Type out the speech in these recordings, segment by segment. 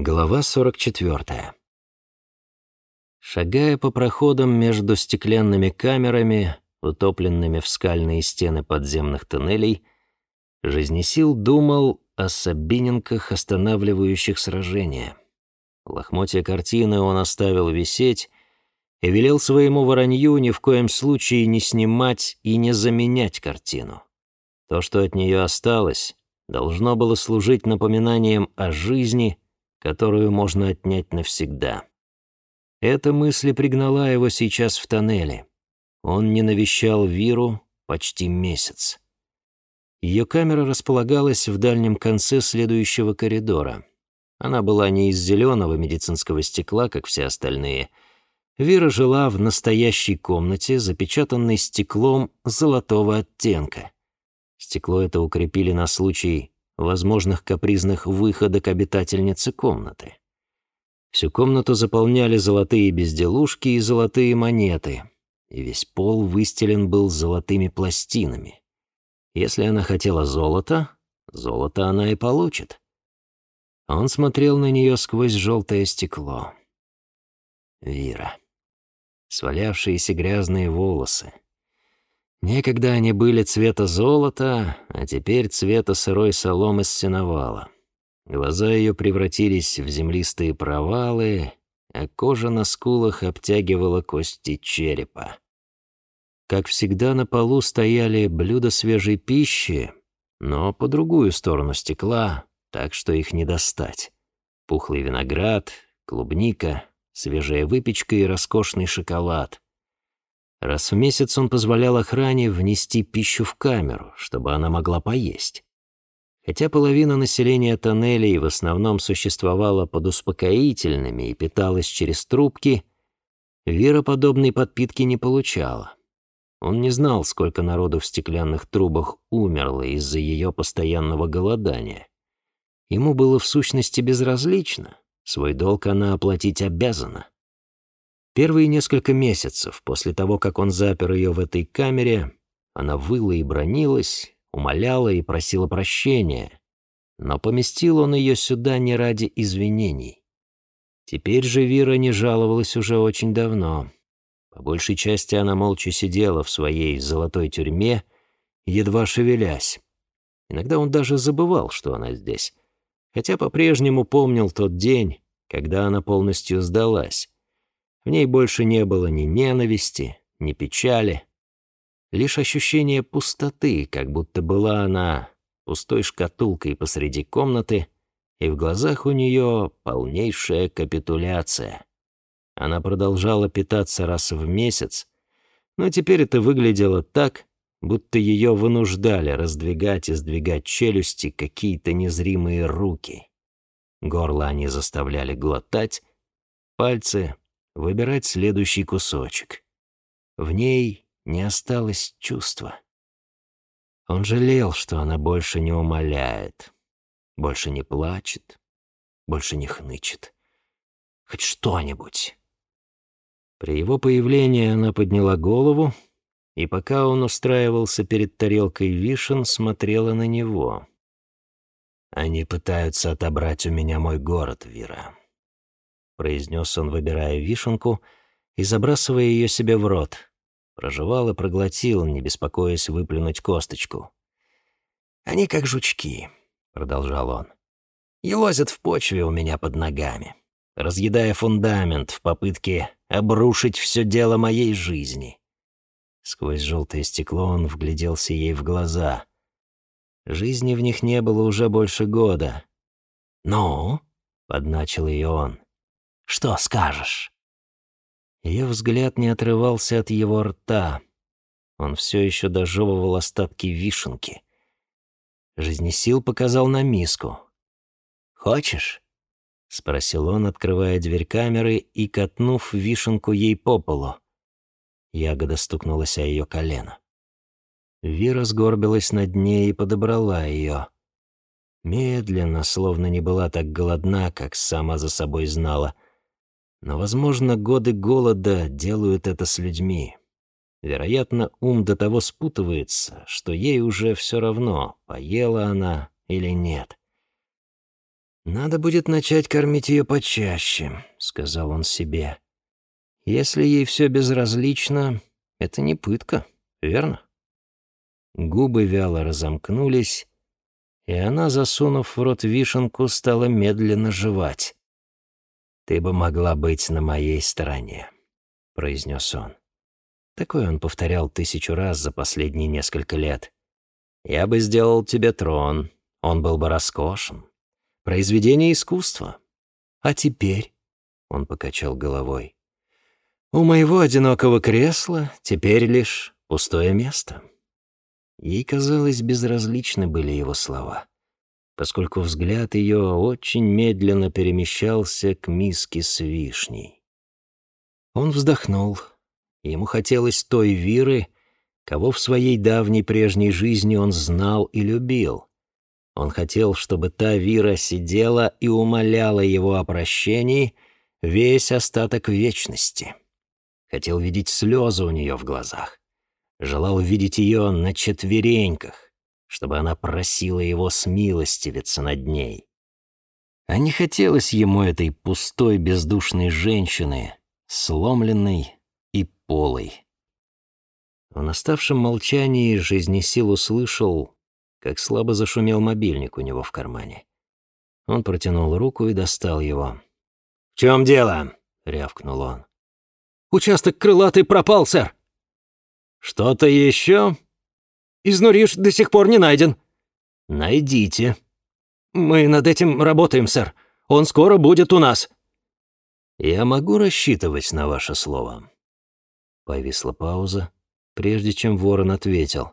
Глава 44. Шагая по проходам между стеклянными камерами, утопленными в скальные стены подземных тоннелей, Жизнесил думал о Сабиненках, останавливающих сражения. Лохмотья картины он оставил висеть и велел своему воронью ни в коем случае не снимать и не заменять картину. То, что от нее осталось, должно было служить напоминанием о жизни — которую можно отнять навсегда. Эта мысль пригнала его сейчас в тоннеле. Он не навещал Виру почти месяц. Ее камера располагалась в дальнем конце следующего коридора. Она была не из зеленого медицинского стекла, как все остальные. Вира жила в настоящей комнате, запечатанной стеклом золотого оттенка. Стекло это укрепили на случай возможных капризных выходок обитательницы комнаты. Всю комнату заполняли золотые безделушки и золотые монеты, и весь пол выстелен был золотыми пластинами. Если она хотела золота, золото она и получит. Он смотрел на нее сквозь желтое стекло. Вира. Свалявшиеся грязные волосы, Некогда они были цвета золота, а теперь цвета сырой соломы с сеновала. Глаза ее превратились в землистые провалы, а кожа на скулах обтягивала кости черепа. Как всегда, на полу стояли блюда свежей пищи, но по другую сторону стекла, так что их не достать. Пухлый виноград, клубника, свежая выпечка и роскошный шоколад — Раз в месяц он позволял охране внести пищу в камеру, чтобы она могла поесть. Хотя половина населения тоннелей в основном существовала под успокоительными и питалась через трубки, Вера подобной подпитки не получала. Он не знал, сколько народу в стеклянных трубах умерло из-за ее постоянного голодания. Ему было в сущности безразлично, свой долг она оплатить обязана. Первые несколько месяцев после того, как он запер ее в этой камере, она выла и бронилась, умоляла и просила прощения, но поместил он ее сюда не ради извинений. Теперь же Вира не жаловалась уже очень давно. По большей части она молча сидела в своей золотой тюрьме, едва шевелясь. Иногда он даже забывал, что она здесь, хотя по-прежнему помнил тот день, когда она полностью сдалась. В ней больше не было ни ненависти, ни печали. Лишь ощущение пустоты, как будто была она пустой шкатулкой посреди комнаты, и в глазах у нее полнейшая капитуляция. Она продолжала питаться раз в месяц, но теперь это выглядело так, будто ее вынуждали раздвигать и сдвигать челюсти какие-то незримые руки. Горло они заставляли глотать, пальцы выбирать следующий кусочек. В ней не осталось чувства. Он жалел, что она больше не умоляет, больше не плачет, больше не хнычет. Хоть что-нибудь. При его появлении она подняла голову, и пока он устраивался перед тарелкой вишен, смотрела на него. «Они пытаются отобрать у меня мой город, Вира произнес он, выбирая вишенку и забрасывая ее себе в рот. Прожевал и проглотил, не беспокоясь выплюнуть косточку. «Они как жучки», — продолжал он. «И лозят в почве у меня под ногами, разъедая фундамент в попытке обрушить все дело моей жизни». Сквозь желтое стекло он вгляделся ей в глаза. Жизни в них не было уже больше года. «Ну?» — подначил ее он. Что скажешь?» Ее взгляд не отрывался от его рта. Он все еще дожевывал остатки вишенки. Жизнесил показал на миску. «Хочешь?» — спросил он, открывая дверь камеры и катнув вишенку ей по полу. Ягода стукнулась о ее колено. Вира сгорбилась над ней и подобрала ее. Медленно, словно не была так голодна, как сама за собой знала — но, возможно, годы голода делают это с людьми. Вероятно, ум до того спутывается, что ей уже все равно, поела она или нет. «Надо будет начать кормить ее почаще», — сказал он себе. «Если ей все безразлично, это не пытка, верно?» Губы вяло разомкнулись, и она, засунув в рот вишенку, стала медленно жевать. «Ты бы могла быть на моей стороне», — произнес он. Такое он повторял тысячу раз за последние несколько лет. «Я бы сделал тебе трон, он был бы роскошен, произведение искусства. А теперь, — он покачал головой, — у моего одинокого кресла теперь лишь пустое место. Ей, казалось, безразличны были его слова, поскольку взгляд ее очень медленно перемещался к миске с вишней. Он вздохнул. Ему хотелось той Виры, кого в своей давней прежней жизни он знал и любил. Он хотел, чтобы та Вира сидела и умоляла его о прощении весь остаток вечности. Хотел видеть слезы у нее в глазах. Желал видеть ее на четвереньках, чтобы она просила его смилостивиться над ней. А не хотелось ему этой пустой бездушной женщины, сломленной и полой. В наставшем молчании жизнесил услышал, как слабо зашумел мобильник у него в кармане. Он протянул руку и достал его. «В чем дело?» — рявкнул он. «Участок крылатый пропал, сэр!» «Что-то еще?» «Изнуриш до сих пор не найден». «Найдите». «Мы над этим работаем, сэр. Он скоро будет у нас». «Я могу рассчитывать на ваше слово?» Повисла пауза, прежде чем ворон ответил.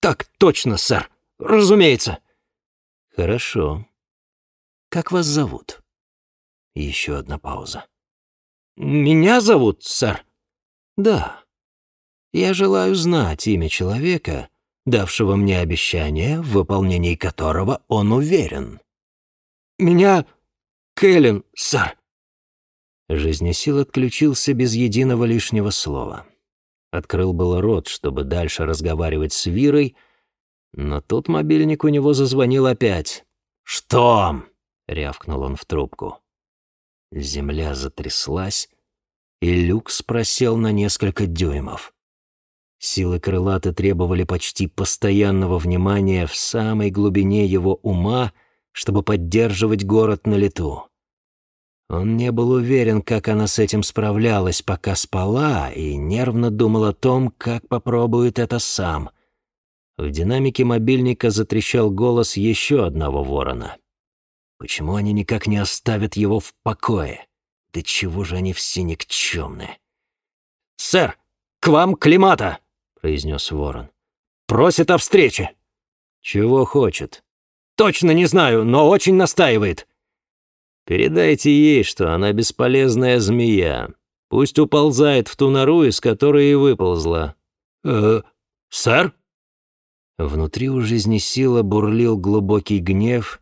«Так точно, сэр. Разумеется». «Хорошо. Как вас зовут?» Еще одна пауза. «Меня зовут, сэр?» «Да. Я желаю знать имя человека, давшего мне обещание, в выполнении которого он уверен». «Меня Кэлен, сэр». Жизнесил отключился без единого лишнего слова. Открыл было рот, чтобы дальше разговаривать с Вирой, но тут мобильник у него зазвонил опять. «Что?» — рявкнул он в трубку. Земля затряслась, и люк спросил на несколько дюймов. Силы крылаты требовали почти постоянного внимания в самой глубине его ума, чтобы поддерживать город на лету. Он не был уверен, как она с этим справлялась, пока спала, и нервно думал о том, как попробует это сам. В динамике мобильника затрещал голос еще одного ворона. Почему они никак не оставят его в покое? Да чего же они все никчемны? «Сэр, к вам Климата!» — произнес ворон. «Просит о встрече». «Чего хочет?» «Точно не знаю, но очень настаивает». Передайте ей, что она бесполезная змея. Пусть уползает в ту нору, из которой и выползла. Э, сэр? Внутри у жизни сила бурлил глубокий гнев,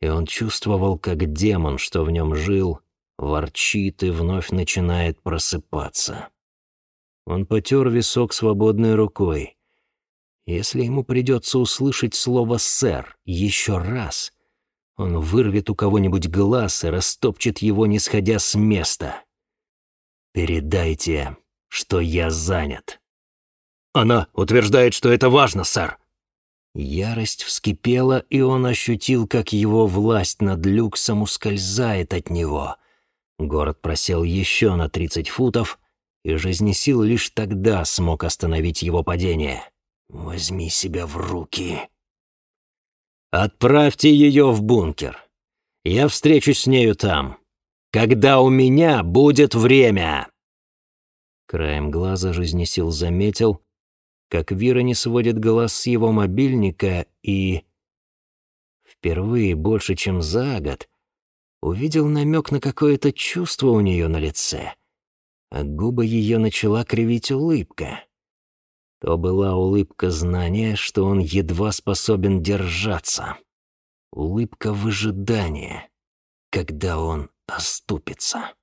и он чувствовал, как демон, что в нем жил, ворчит и вновь начинает просыпаться. Он потер висок свободной рукой. Если ему придется услышать слово «сэр» еще раз — он вырвет у кого-нибудь глаз и растопчет его, не сходя с места. «Передайте, что я занят». «Она утверждает, что это важно, сэр». Ярость вскипела, и он ощутил, как его власть над люксом ускользает от него. Город просел еще на тридцать футов, и жизнесил лишь тогда смог остановить его падение. «Возьми себя в руки», Отправьте ее в бункер. Я встречусь с нею там. Когда у меня будет время. Краем глаза жизнесил заметил, как Вира не сводит глаз с его мобильника и... Впервые больше, чем за год, увидел намек на какое-то чувство у нее на лице, а губы ее начала кривить улыбка. То была улыбка знания, что он едва способен держаться. Улыбка выжидания, когда он оступится.